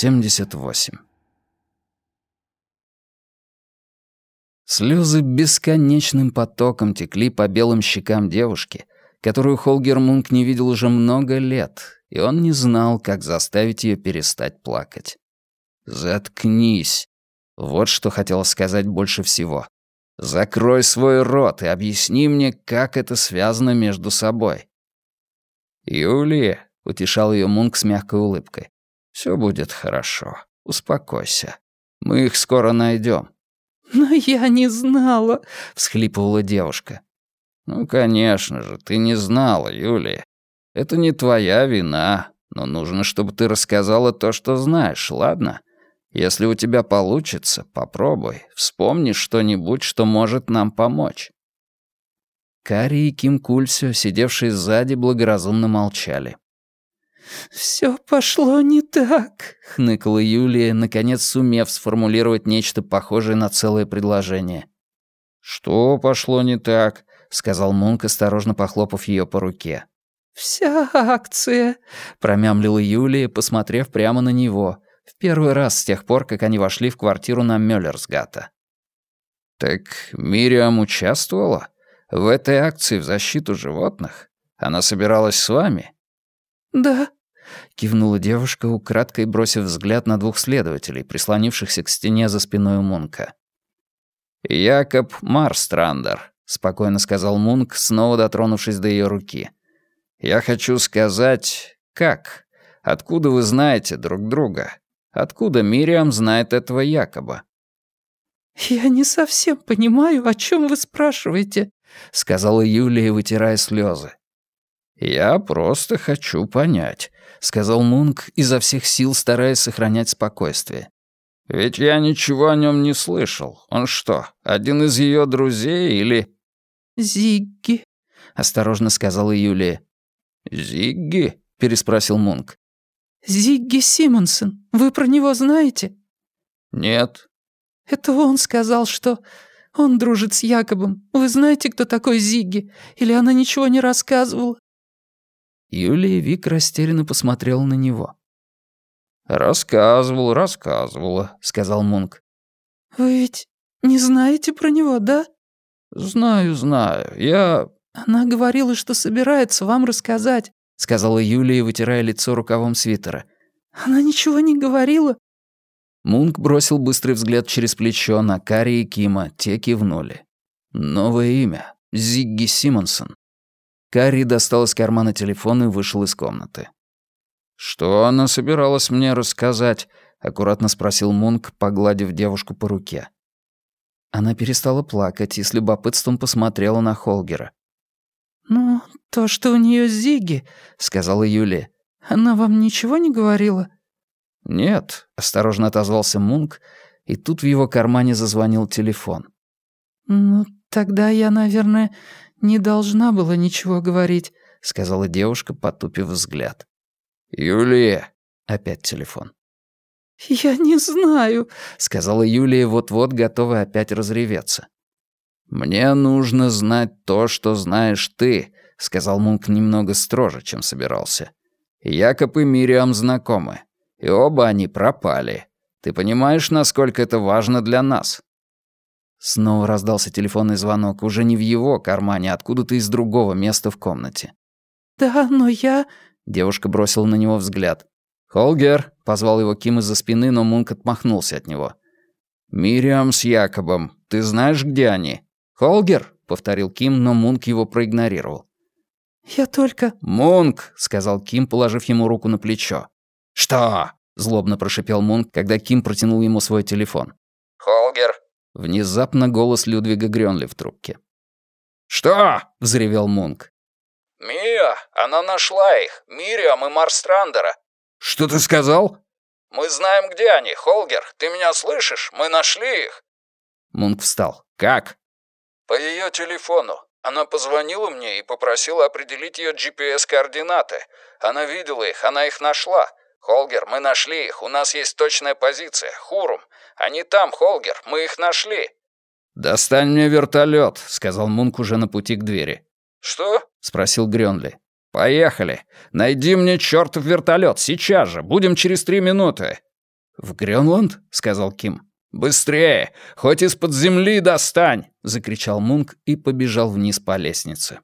78. Слезы бесконечным потоком текли по белым щекам девушки, которую Холгер Мунк не видел уже много лет, и он не знал, как заставить ее перестать плакать. «Заткнись!» Вот что хотела сказать больше всего. «Закрой свой рот и объясни мне, как это связано между собой». «Юлия», — утешал ее Мунк с мягкой улыбкой, все будет хорошо. Успокойся. Мы их скоро найдем. «Но я не знала», — всхлипывала девушка. «Ну, конечно же, ты не знала, Юлия. Это не твоя вина, но нужно, чтобы ты рассказала то, что знаешь, ладно? Если у тебя получится, попробуй. Вспомни что-нибудь, что может нам помочь». Кари и Ким Кульсё, сидевшие сзади, благоразумно молчали. «Все пошло не так», — хныкала Юлия, наконец сумев сформулировать нечто похожее на целое предложение. «Что пошло не так?» — сказал Мунк, осторожно похлопав ее по руке. «Вся акция», — промямлила Юлия, посмотрев прямо на него, в первый раз с тех пор, как они вошли в квартиру на Мюллерсгата. «Так Мириам участвовала? В этой акции в защиту животных? Она собиралась с вами?» «Да», — кивнула девушка, украдкой бросив взгляд на двух следователей, прислонившихся к стене за спиной у Мунка. «Якоб Марстрандер», — спокойно сказал Мунк, снова дотронувшись до ее руки. «Я хочу сказать, как? Откуда вы знаете друг друга? Откуда Мириам знает этого Якоба?» «Я не совсем понимаю, о чем вы спрашиваете», — сказала Юлия, вытирая слезы. «Я просто хочу понять», — сказал Мунк, изо всех сил стараясь сохранять спокойствие. «Ведь я ничего о нем не слышал. Он что, один из ее друзей или...» «Зигги», — осторожно сказала Юлия. «Зигги?» — переспросил Мунк. «Зигги Симонсон. Вы про него знаете?» «Нет». «Это он сказал, что он дружит с Якобом. Вы знаете, кто такой Зигги? Или она ничего не рассказывала?» Юлия Вик растерянно посмотрела на него. «Рассказывал, рассказывала», — сказал Мунк. «Вы ведь не знаете про него, да?» «Знаю, знаю. Я...» «Она говорила, что собирается вам рассказать», — сказала Юлия, вытирая лицо рукавом свитера. «Она ничего не говорила?» Мунк бросил быстрый взгляд через плечо на Кари и Кима, те кивнули. «Новое имя. Зигги Симонсон. Карри достал из кармана телефон и вышел из комнаты. «Что она собиралась мне рассказать?» — аккуратно спросил Мунк, погладив девушку по руке. Она перестала плакать и с любопытством посмотрела на Холгера. «Ну, то, что у нее Зиги», — сказала Юлия. «Она вам ничего не говорила?» «Нет», — осторожно отозвался Мунк, и тут в его кармане зазвонил телефон. «Ну, тогда я, наверное, «Не должна была ничего говорить», — сказала девушка, потупив взгляд. «Юлия!» — опять телефон. «Я не знаю», — сказала Юлия, вот-вот готовая опять разреветься. «Мне нужно знать то, что знаешь ты», — сказал Мунк немного строже, чем собирался. «Якоб и Мириам знакомы, и оба они пропали. Ты понимаешь, насколько это важно для нас?» Снова раздался телефонный звонок, уже не в его кармане, а откуда-то из другого места в комнате. «Да, но я...» Девушка бросила на него взгляд. «Холгер!» — позвал его Ким из-за спины, но Мунк отмахнулся от него. «Мириам с Якобом. Ты знаешь, где они?» «Холгер!» — повторил Ким, но Мунк его проигнорировал. «Я только...» «Мунк!» — сказал Ким, положив ему руку на плечо. «Что?» — злобно прошипел Мунк, когда Ким протянул ему свой телефон. «Холгер, Внезапно голос Людвига Грёнли в трубке. «Что?» — взревел Мунк. «Мия, она нашла их, Мириам и Марстрандера». «Что ты сказал?» «Мы знаем, где они, Холгер. Ты меня слышишь? Мы нашли их». Мунк встал. «Как?» «По ее телефону. Она позвонила мне и попросила определить ее GPS-координаты. Она видела их, она их нашла. Холгер, мы нашли их. У нас есть точная позиция. Хурум. Они там, Холгер, мы их нашли». «Достань мне вертолет», — сказал Мунк уже на пути к двери. «Что?» — спросил Грёнли. «Поехали. Найди мне чертов вертолет сейчас же. Будем через три минуты». «В Грёнланд?» — сказал Ким. «Быстрее! Хоть из-под земли достань!» — закричал Мунк и побежал вниз по лестнице.